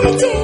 Pretty.